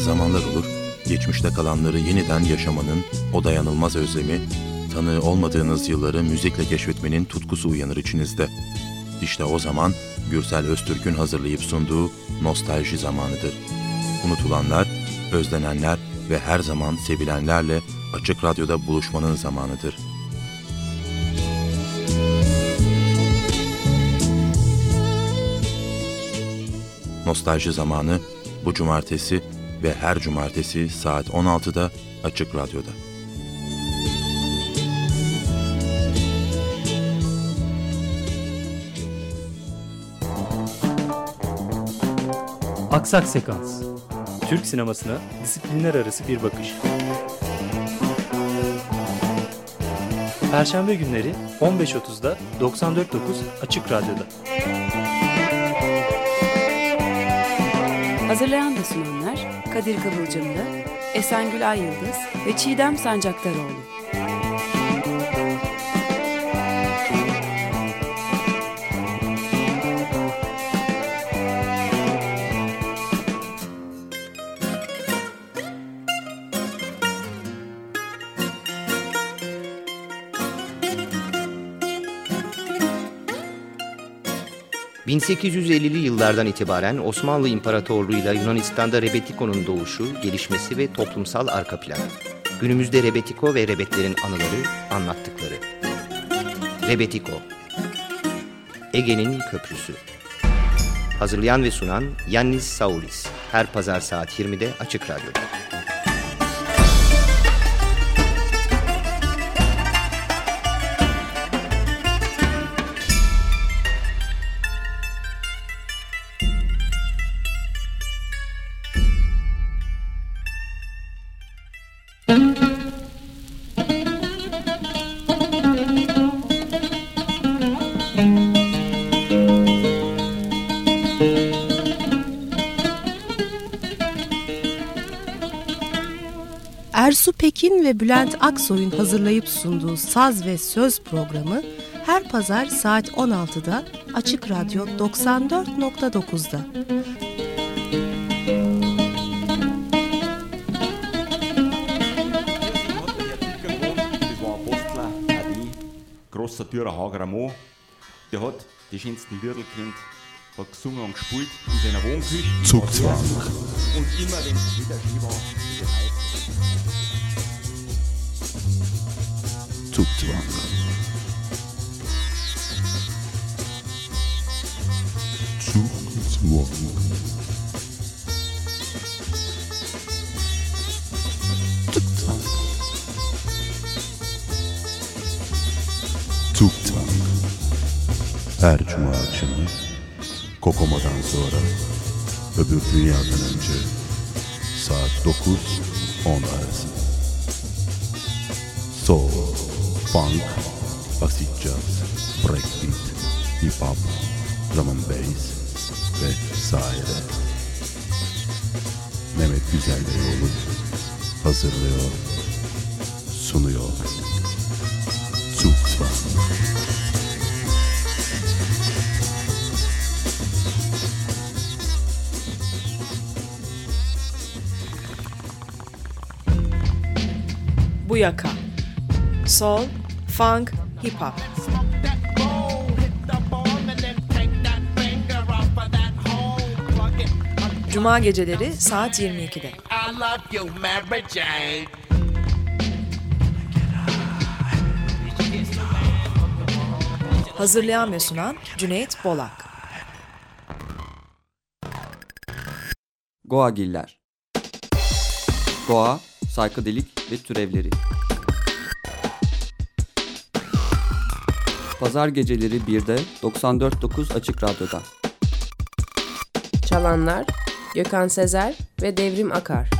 zamanlar olur, geçmişte kalanları yeniden yaşamanın o dayanılmaz özlemi, tanığı olmadığınız yılları müzikle keşfetmenin tutkusu uyanır içinizde. İşte o zaman Gürsel Öztürk'ün hazırlayıp sunduğu nostalji zamanıdır. Unutulanlar, özlenenler ve her zaman sevilenlerle Açık Radyo'da buluşmanın zamanıdır. Nostalji zamanı bu cumartesi ve her cumartesi saat 16'da Açık Radyo'da. Aksak Sekans Türk sinemasına disiplinler arası bir bakış. Perşembe günleri 15.30'da 94.9 Açık Radyo'da. Hazırlayan ve sunanlar Kadir Kıvılcımlı, Esengül Ay Yıldız ve Çiğdem Sancaktaroğlu. ...1850'li yıllardan itibaren Osmanlı İmparatorluğu'yla Yunanistan'da Rebetiko'nun doğuşu, gelişmesi ve toplumsal arka planı. Günümüzde Rebetiko ve Rebetlerin anıları, anlattıkları. Rebetiko Ege'nin Köprüsü Hazırlayan ve sunan Yannis Saulis Her pazar saat 20'de Açık Radyo'da. Ersu Pekin ve Bülent Aksoy'un hazırlayıp sunduğu Saz ve Söz programı her pazar saat 16'da Açık Radyo 94.9'da. Das war ein Postler, Adi, grosser Türer Hagerer Mo. Der hat die schönsten kennt, hat gesungen und gespielt in seiner Wohnküche. Zugzwang. Und immer wenn es wieder schön war, Zugzwang. Zugzwang. Zugzwang. Zugzwang. Her cuma akşamı Kokomo'dan sonra öbür dünyadan önce saat 9-10 arası. Soul, funk, acid jazz, breakbeat, hip hop, drum and bass ve saire. Mehmet Güzelbeyoğlu hazırlıyor, sunuyor. Bu yaka. Soul, funk, hip hop. Cuma geceleri saat 22'de. I love you, Mary Jane. Hazırlayan ve sunan Cüneyt Bolak. Goagiller Goa, saykadelik ve türevleri Pazar geceleri 1'de 94.9 Açık Radyo'da. Çalanlar Gökhan Sezer ve Devrim Akar.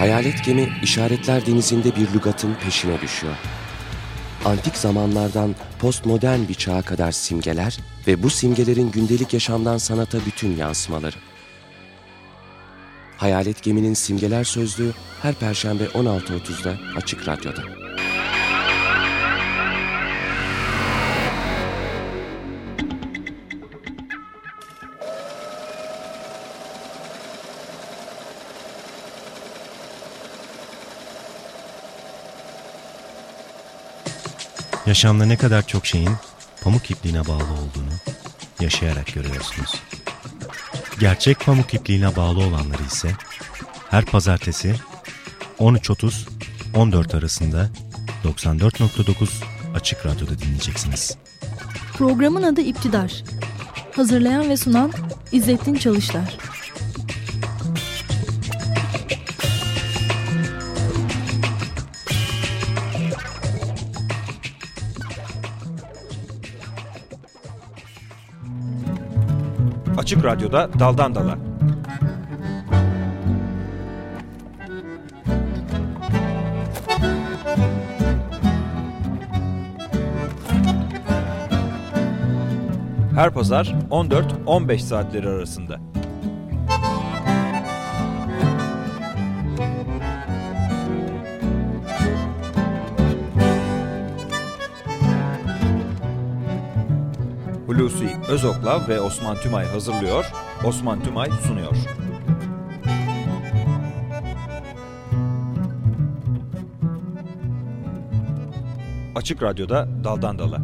Hayalet gemi işaretler denizinde bir lügatın peşine düşüyor. Antik zamanlardan postmodern bir çağa kadar simgeler ve bu simgelerin gündelik yaşamdan sanata bütün yansımaları. Hayalet Gemi'nin Simgeler Sözlüğü her Perşembe 16.30'da Açık Radyo'da. Yaşamda ne kadar çok şeyin pamuk ipliğine bağlı olduğunu yaşayarak görüyorsunuz. Gerçek pamuk ipliğine bağlı olanları ise her pazartesi 13.30-14 arasında 94.9 Açık Radyo'da dinleyeceksiniz. Programın adı İptidar. Hazırlayan ve sunan İzzettin Çalışlar. Açık Radyo'da Daldan Dala. Her pazar 14-15 saatleri arasında. Hulusi Özoklav ve Osman Tümay hazırlıyor, Osman Tümay sunuyor. Açık Radyo'da Daldan Dala.